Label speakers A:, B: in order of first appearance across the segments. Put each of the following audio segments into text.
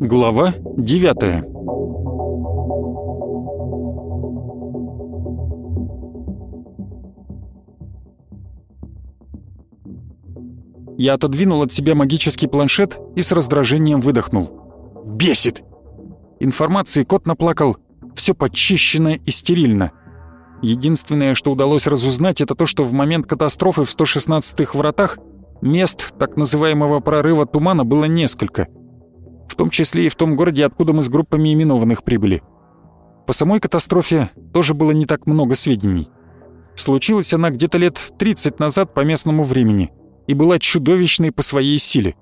A: Глава 9 Я отодвинул от себя магический планшет и с раздражением выдохнул. «Бесит!» Информации кот наплакал, все подчищено и стерильно. Единственное, что удалось разузнать, это то, что в момент катастрофы в 116-х вратах мест так называемого прорыва тумана было несколько. В том числе и в том городе, откуда мы с группами именованных прибыли. По самой катастрофе тоже было не так много сведений. Случилась она где-то лет 30 назад по местному времени и была чудовищной по своей силе.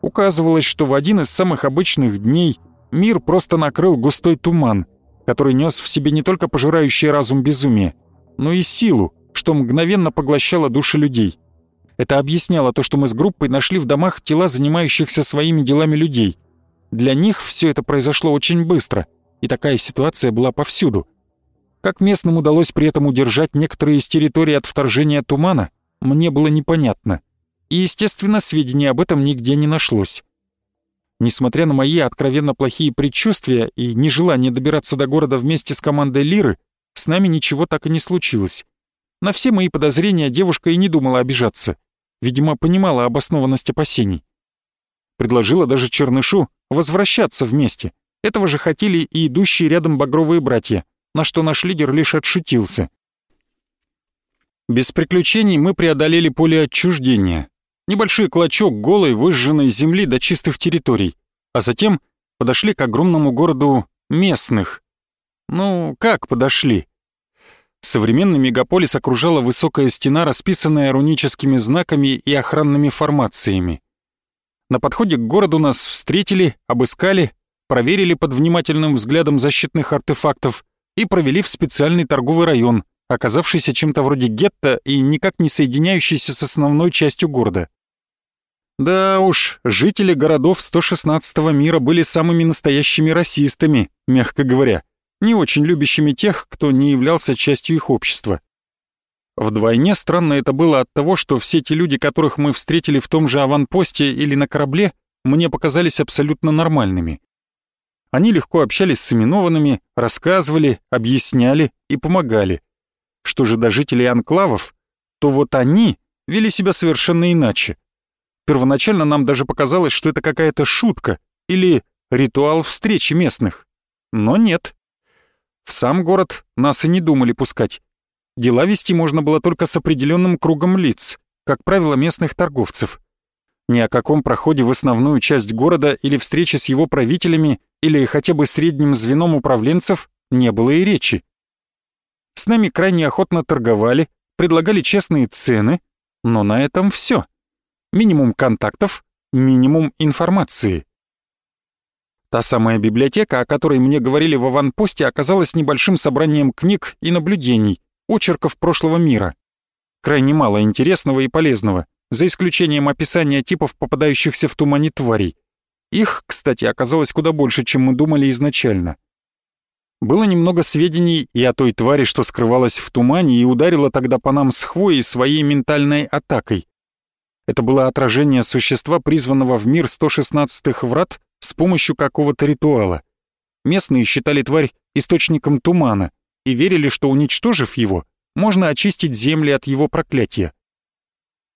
A: Указывалось, что в один из самых обычных дней мир просто накрыл густой туман, который нес в себе не только пожирающий разум безумие, но и силу, что мгновенно поглощало души людей. Это объясняло то, что мы с группой нашли в домах тела занимающихся своими делами людей. Для них все это произошло очень быстро, и такая ситуация была повсюду. Как местным удалось при этом удержать некоторые из территорий от вторжения тумана, мне было непонятно и, естественно, сведений об этом нигде не нашлось. Несмотря на мои откровенно плохие предчувствия и нежелание добираться до города вместе с командой Лиры, с нами ничего так и не случилось. На все мои подозрения девушка и не думала обижаться. Видимо, понимала обоснованность опасений. Предложила даже Чернышу возвращаться вместе. Этого же хотели и идущие рядом багровые братья, на что наш лидер лишь отшутился. Без приключений мы преодолели поле отчуждения, небольшой клочок голой выжженной земли до чистых территорий, а затем подошли к огромному городу местных. Ну, как подошли? Современный мегаполис окружала высокая стена, расписанная руническими знаками и охранными формациями. На подходе к городу нас встретили, обыскали, проверили под внимательным взглядом защитных артефактов и провели в специальный торговый район, оказавшийся чем-то вроде гетто и никак не соединяющийся с основной частью города. Да уж, жители городов 116-го мира были самыми настоящими расистами, мягко говоря, не очень любящими тех, кто не являлся частью их общества. Вдвойне странно это было от того, что все те люди, которых мы встретили в том же аванпосте или на корабле, мне показались абсолютно нормальными. Они легко общались с именованными, рассказывали, объясняли и помогали. Что же до жителей анклавов, то вот они вели себя совершенно иначе. Первоначально нам даже показалось, что это какая-то шутка или ритуал встречи местных. Но нет. В сам город нас и не думали пускать. Дела вести можно было только с определенным кругом лиц, как правило, местных торговцев. Ни о каком проходе в основную часть города или встрече с его правителями или хотя бы средним звеном управленцев не было и речи. С нами крайне охотно торговали, предлагали честные цены, но на этом все. Минимум контактов, минимум информации. Та самая библиотека, о которой мне говорили в аванпосте, оказалась небольшим собранием книг и наблюдений, очерков прошлого мира. Крайне мало интересного и полезного, за исключением описания типов попадающихся в тумане тварей. Их, кстати, оказалось куда больше, чем мы думали изначально. Было немного сведений и о той твари, что скрывалась в тумане и ударила тогда по нам с хвоей своей ментальной атакой. Это было отражение существа, призванного в мир 116-х врат с помощью какого-то ритуала. Местные считали тварь источником тумана и верили, что уничтожив его, можно очистить земли от его проклятия.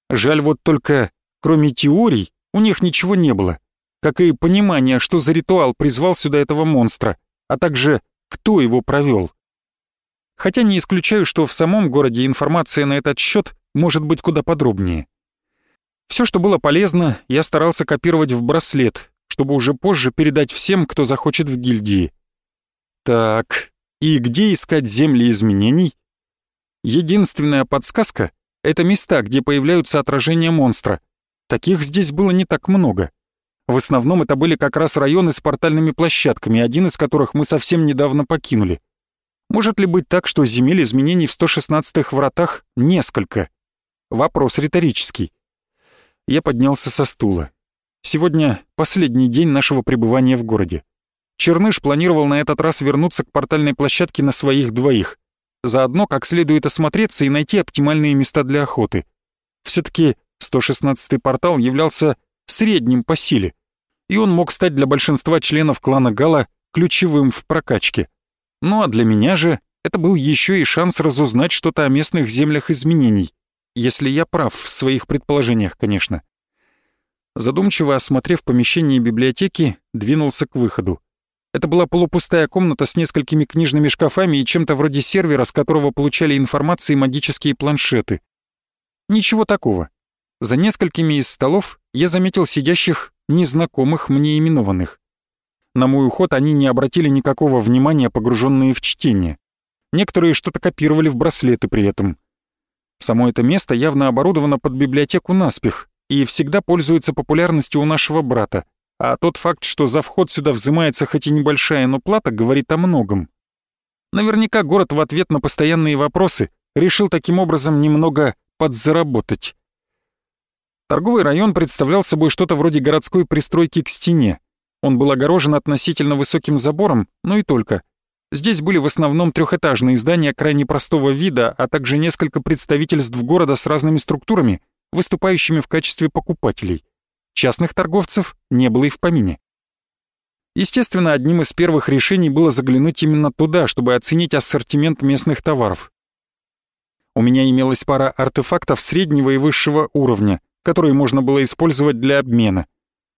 A: Жаль вот только, кроме теорий, у них ничего не было, как и понимания, что за ритуал призвал сюда этого монстра, а также кто его провел. Хотя не исключаю, что в самом городе информация на этот счет может быть куда подробнее. Все, что было полезно, я старался копировать в браслет, чтобы уже позже передать всем, кто захочет в гильдии. Так, и где искать земли изменений? Единственная подсказка — это места, где появляются отражения монстра. Таких здесь было не так много. В основном это были как раз районы с портальными площадками, один из которых мы совсем недавно покинули. Может ли быть так, что земель изменений в 116-х вратах несколько? Вопрос риторический. Я поднялся со стула. Сегодня последний день нашего пребывания в городе. Черныш планировал на этот раз вернуться к портальной площадке на своих двоих. Заодно как следует осмотреться и найти оптимальные места для охоты. Все-таки 116-й портал являлся средним по силе, и он мог стать для большинства членов клана Гала ключевым в прокачке. Ну а для меня же это был еще и шанс разузнать что-то о местных землях изменений, если я прав в своих предположениях, конечно. Задумчиво осмотрев помещение библиотеки, двинулся к выходу. Это была полупустая комната с несколькими книжными шкафами и чем-то вроде сервера, с которого получали информации магические планшеты. Ничего такого. За несколькими из столов я заметил сидящих незнакомых мне именованных. На мой уход они не обратили никакого внимания, погруженные в чтение. Некоторые что-то копировали в браслеты при этом. Само это место явно оборудовано под библиотеку наспех и всегда пользуется популярностью у нашего брата, а тот факт, что за вход сюда взимается хоть и небольшая, но плата, говорит о многом. Наверняка город в ответ на постоянные вопросы решил таким образом немного подзаработать. Торговый район представлял собой что-то вроде городской пристройки к стене. Он был огорожен относительно высоким забором, но и только. Здесь были в основном трехэтажные здания крайне простого вида, а также несколько представительств города с разными структурами, выступающими в качестве покупателей. Частных торговцев не было и в помине. Естественно, одним из первых решений было заглянуть именно туда, чтобы оценить ассортимент местных товаров. У меня имелась пара артефактов среднего и высшего уровня, которые можно было использовать для обмена.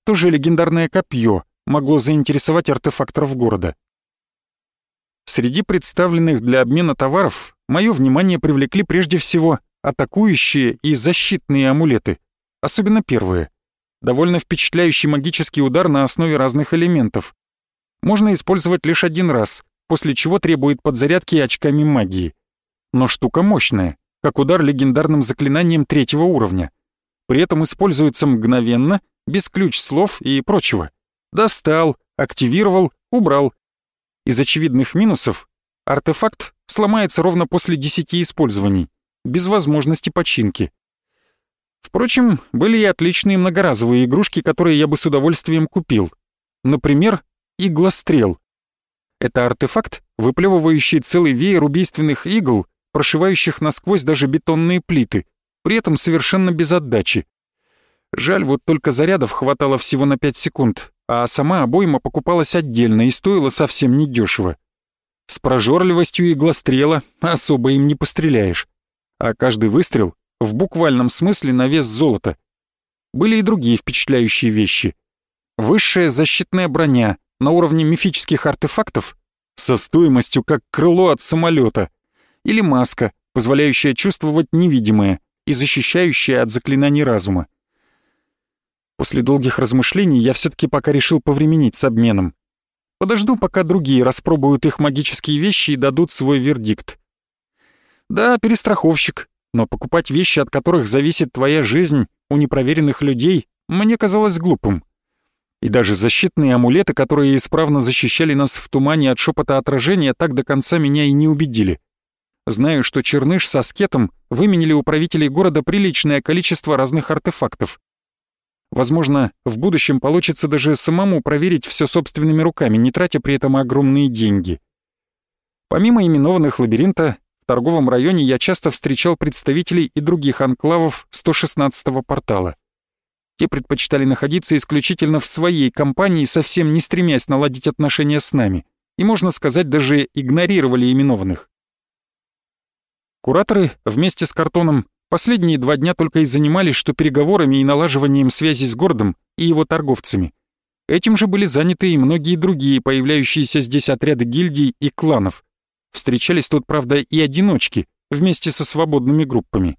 A: Тоже легендарное копье могло заинтересовать артефакторов города. Среди представленных для обмена товаров мое внимание привлекли прежде всего атакующие и защитные амулеты, особенно первые довольно впечатляющий магический удар на основе разных элементов. Можно использовать лишь один раз, после чего требует подзарядки очками магии. Но штука мощная, как удар легендарным заклинанием третьего уровня. При этом используется мгновенно, без ключ-слов и прочего. Достал, активировал, убрал. Из очевидных минусов артефакт сломается ровно после 10 использований, без возможности починки. Впрочем, были и отличные многоразовые игрушки, которые я бы с удовольствием купил. Например, иглострел. Это артефакт, выплевывающий целый веер убийственных игл, прошивающих насквозь даже бетонные плиты, при этом совершенно без отдачи. Жаль, вот только зарядов хватало всего на 5 секунд, а сама обойма покупалась отдельно и стоила совсем недешево. С прожорливостью иглострела особо им не постреляешь. А каждый выстрел в буквальном смысле на вес золота. Были и другие впечатляющие вещи. Высшая защитная броня на уровне мифических артефактов со стоимостью как крыло от самолета, или маска, позволяющая чувствовать невидимое и защищающая от заклинаний разума. После долгих размышлений я все-таки пока решил повременить с обменом. Подожду, пока другие распробуют их магические вещи и дадут свой вердикт. Да, перестраховщик, но покупать вещи, от которых зависит твоя жизнь, у непроверенных людей, мне казалось глупым. И даже защитные амулеты, которые исправно защищали нас в тумане от шепота отражения, так до конца меня и не убедили. Знаю, что Черныш со Скетом выменили у правителей города приличное количество разных артефактов. Возможно, в будущем получится даже самому проверить все собственными руками, не тратя при этом огромные деньги. Помимо именованных лабиринта, в торговом районе я часто встречал представителей и других анклавов 116-го портала. Те предпочитали находиться исключительно в своей компании, совсем не стремясь наладить отношения с нами, и, можно сказать, даже игнорировали именованных. Кураторы вместе с Картоном последние два дня только и занимались, что переговорами и налаживанием связи с городом и его торговцами. Этим же были заняты и многие другие появляющиеся здесь отряды гильдий и кланов. Встречались тут, правда, и одиночки, вместе со свободными группами.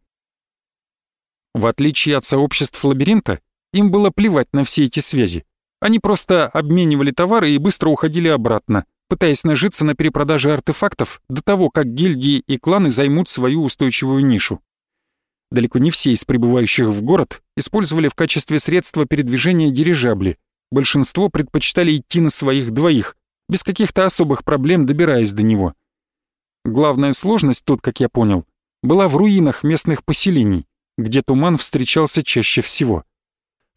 A: В отличие от сообществ лабиринта, им было плевать на все эти связи. Они просто обменивали товары и быстро уходили обратно, пытаясь нажиться на перепродаже артефактов до того, как гильдии и кланы займут свою устойчивую нишу. Далеко не все из прибывающих в город использовали в качестве средства передвижения дирижабли. Большинство предпочитали идти на своих двоих, без каких-то особых проблем добираясь до него. Главная сложность тут, как я понял, была в руинах местных поселений, где туман встречался чаще всего.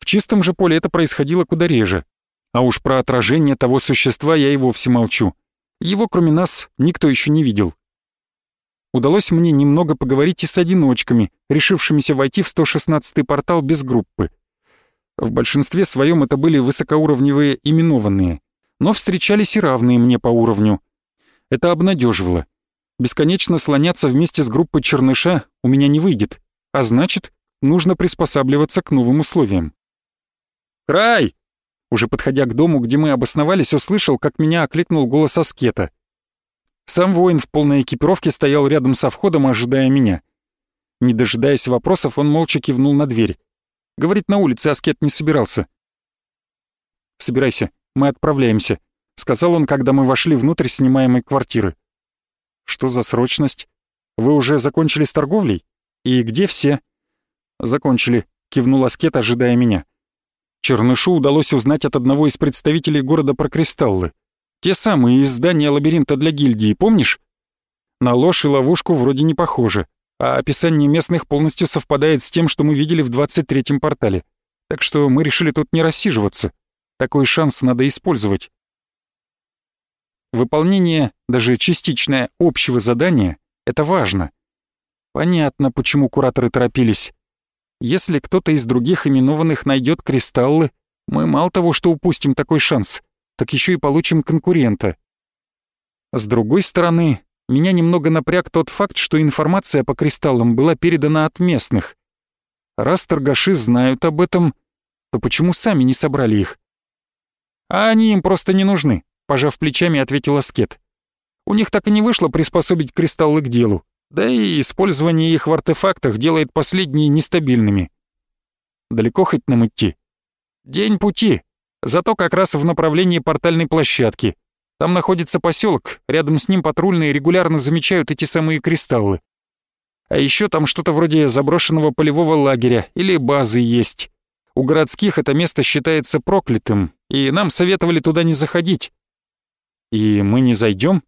A: В чистом же поле это происходило куда реже. А уж про отражение того существа я и вовсе молчу. Его, кроме нас, никто еще не видел. Удалось мне немного поговорить и с одиночками, решившимися войти в 116-й портал без группы. В большинстве своем это были высокоуровневые именованные, но встречались и равные мне по уровню. Это обнадеживало. Бесконечно слоняться вместе с группой черныша у меня не выйдет, а значит, нужно приспосабливаться к новым условиям. «Край!» Уже подходя к дому, где мы обосновались, услышал, как меня окликнул голос Аскета. Сам воин в полной экипировке стоял рядом со входом, ожидая меня. Не дожидаясь вопросов, он молча кивнул на дверь. Говорить на улице Аскет не собирался. «Собирайся, мы отправляемся», — сказал он, когда мы вошли внутрь снимаемой квартиры. «Что за срочность? Вы уже закончили с торговлей? И где все?» «Закончили», — кивнул Аскет, ожидая меня. Чернышу удалось узнать от одного из представителей города про кристаллы. Те самые из лабиринта для гильдии, помнишь? На ложь и ловушку вроде не похоже, а описание местных полностью совпадает с тем, что мы видели в 23-м портале. Так что мы решили тут не рассиживаться. Такой шанс надо использовать. Выполнение, даже частичное, общего задания — это важно. Понятно, почему кураторы торопились. Если кто-то из других именованных найдет кристаллы, мы мало того, что упустим такой шанс, так еще и получим конкурента. С другой стороны, меня немного напряг тот факт, что информация по кристаллам была передана от местных. Раз торгаши знают об этом, то почему сами не собрали их? А они им просто не нужны, пожав плечами, ответил Аскет. У них так и не вышло приспособить кристаллы к делу. Да и использование их в артефактах делает последние нестабильными. Далеко хоть нам идти? День пути, зато как раз в направлении портальной площадки. Там находится поселок, рядом с ним патрульные регулярно замечают эти самые кристаллы. А еще там что-то вроде заброшенного полевого лагеря или базы есть. У городских это место считается проклятым, и нам советовали туда не заходить. И мы не зайдем?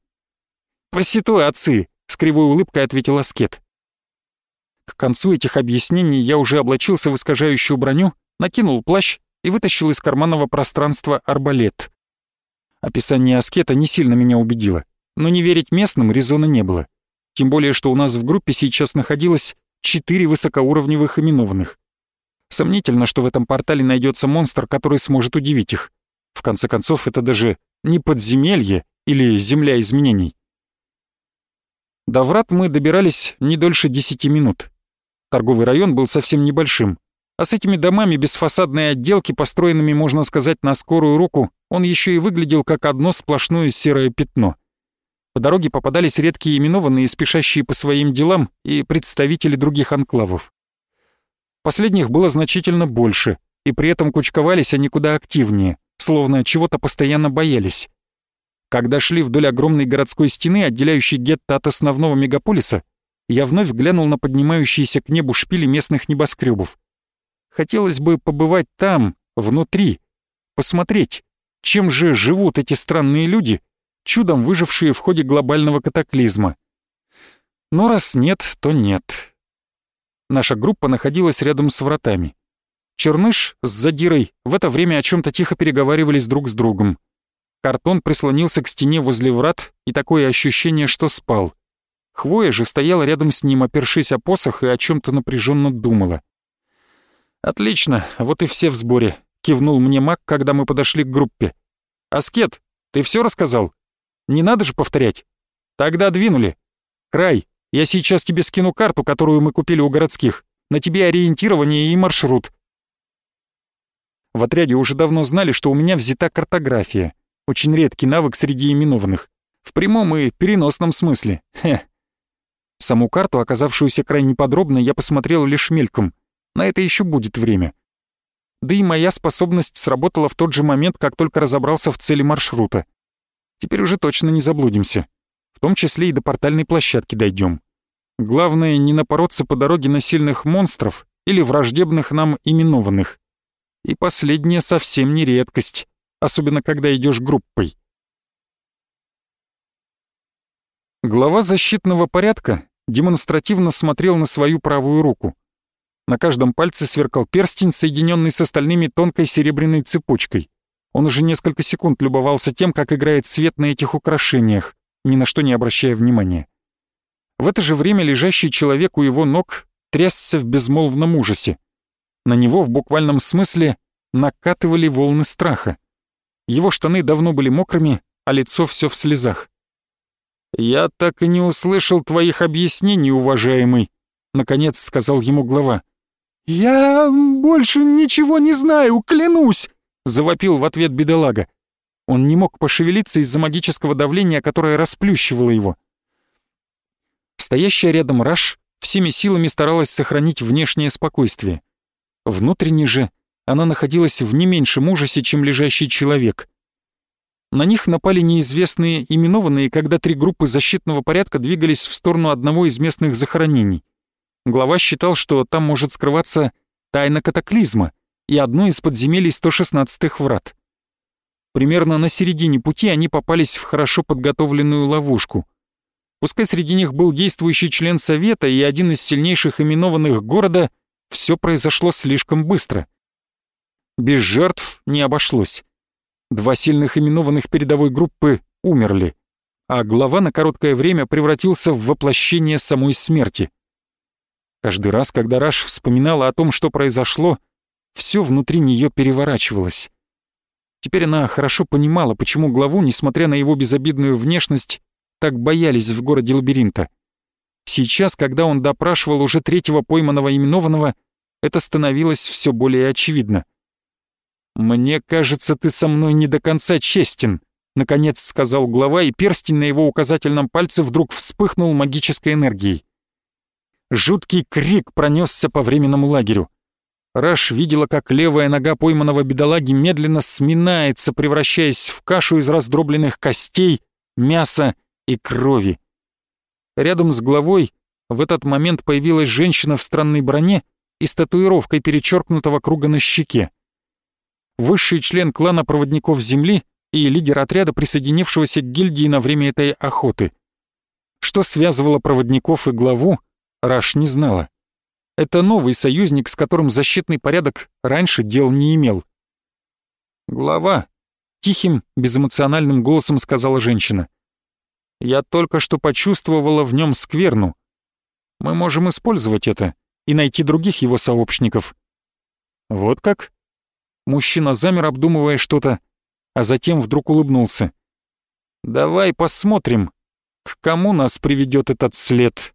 A: По ситуации, с кривой улыбкой ответил Аскет. К концу этих объяснений я уже облачился в искажающую броню, накинул плащ и вытащил из карманного пространства арбалет. Описание Аскета не сильно меня убедило, но не верить местным резона не было. Тем более, что у нас в группе сейчас находилось четыре высокоуровневых именованных. Сомнительно, что в этом портале найдется монстр, который сможет удивить их. В конце концов, это даже не подземелье или земля изменений. До врат мы добирались не дольше десяти минут. Торговый район был совсем небольшим, а с этими домами без фасадной отделки, построенными, можно сказать, на скорую руку, он еще и выглядел как одно сплошное серое пятно. По дороге попадались редкие именованные, спешащие по своим делам, и представители других анклавов. Последних было значительно больше, и при этом кучковались они куда активнее, словно чего-то постоянно боялись. Когда шли вдоль огромной городской стены, отделяющей гетто от основного мегаполиса, я вновь глянул на поднимающиеся к небу шпили местных небоскребов. Хотелось бы побывать там, внутри, посмотреть, чем же живут эти странные люди, чудом выжившие в ходе глобального катаклизма. Но раз нет, то нет. Наша группа находилась рядом с вратами. Черныш с Задирой в это время о чем то тихо переговаривались друг с другом. Картон прислонился к стене возле врат, и такое ощущение, что спал. Хвоя же стояла рядом с ним, опершись о посох, и о чем то напряженно думала. «Отлично, вот и все в сборе», — кивнул мне маг, когда мы подошли к группе. «Аскет, ты все рассказал? Не надо же повторять. Тогда двинули. Край, я сейчас тебе скину карту, которую мы купили у городских. На тебе ориентирование и маршрут». В отряде уже давно знали, что у меня взята картография. Очень редкий навык среди именованных. В прямом и переносном смысле. Хе. Саму карту, оказавшуюся крайне подробной, я посмотрел лишь мельком. На это еще будет время. Да и моя способность сработала в тот же момент, как только разобрался в цели маршрута. Теперь уже точно не заблудимся. В том числе и до портальной площадки дойдем. Главное, не напороться по дороге на сильных монстров или враждебных нам именованных. И последнее совсем не редкость особенно когда идешь группой. Глава защитного порядка демонстративно смотрел на свою правую руку. На каждом пальце сверкал перстень, соединенный с остальными тонкой серебряной цепочкой. Он уже несколько секунд любовался тем, как играет свет на этих украшениях, ни на что не обращая внимания. В это же время лежащий человек у его ног трясся в безмолвном ужасе. На него в буквальном смысле накатывали волны страха. Его штаны давно были мокрыми, а лицо все в слезах. «Я так и не услышал твоих объяснений, уважаемый», — наконец сказал ему глава.
B: «Я больше ничего не знаю, клянусь!» — завопил в ответ бедолага.
A: Он не мог пошевелиться из-за магического давления, которое расплющивало его. Стоящая рядом Раш всеми силами старалась сохранить внешнее спокойствие. Внутренне же она находилась в не меньшем ужасе, чем лежащий человек. На них напали неизвестные именованные, когда три группы защитного порядка двигались в сторону одного из местных захоронений. Глава считал, что там может скрываться тайна катаклизма и одно из подземелий 116-х врат. Примерно на середине пути они попались в хорошо подготовленную ловушку. Пускай среди них был действующий член совета и один из сильнейших именованных города, все произошло слишком быстро. Без жертв не обошлось. Два сильных именованных передовой группы умерли, а глава на короткое время превратился в воплощение самой смерти. Каждый раз, когда Раш вспоминала о том, что произошло, все внутри нее переворачивалось. Теперь она хорошо понимала, почему главу, несмотря на его безобидную внешность, так боялись в городе лабиринта. Сейчас, когда он допрашивал уже третьего пойманного именованного, это становилось все более очевидно. «Мне кажется, ты со мной не до конца честен», — наконец сказал глава, и перстень на его указательном пальце вдруг вспыхнул магической энергией. Жуткий крик пронесся по временному лагерю. Раш видела, как левая нога пойманного бедолаги медленно сминается, превращаясь в кашу из раздробленных костей, мяса и крови. Рядом с главой в этот момент появилась женщина в странной броне и с татуировкой перечеркнутого круга на щеке. Высший член клана проводников Земли и лидер отряда, присоединившегося к гильдии на время этой охоты. Что связывало проводников и главу, Раш не знала. Это новый союзник, с которым защитный порядок раньше дел не имел. «Глава», — тихим, безэмоциональным голосом сказала женщина. «Я только что почувствовала в нем скверну. Мы можем использовать это и найти других его сообщников». «Вот как?» Мужчина замер, обдумывая что-то, а затем вдруг улыбнулся. «Давай посмотрим, к кому нас приведет этот след».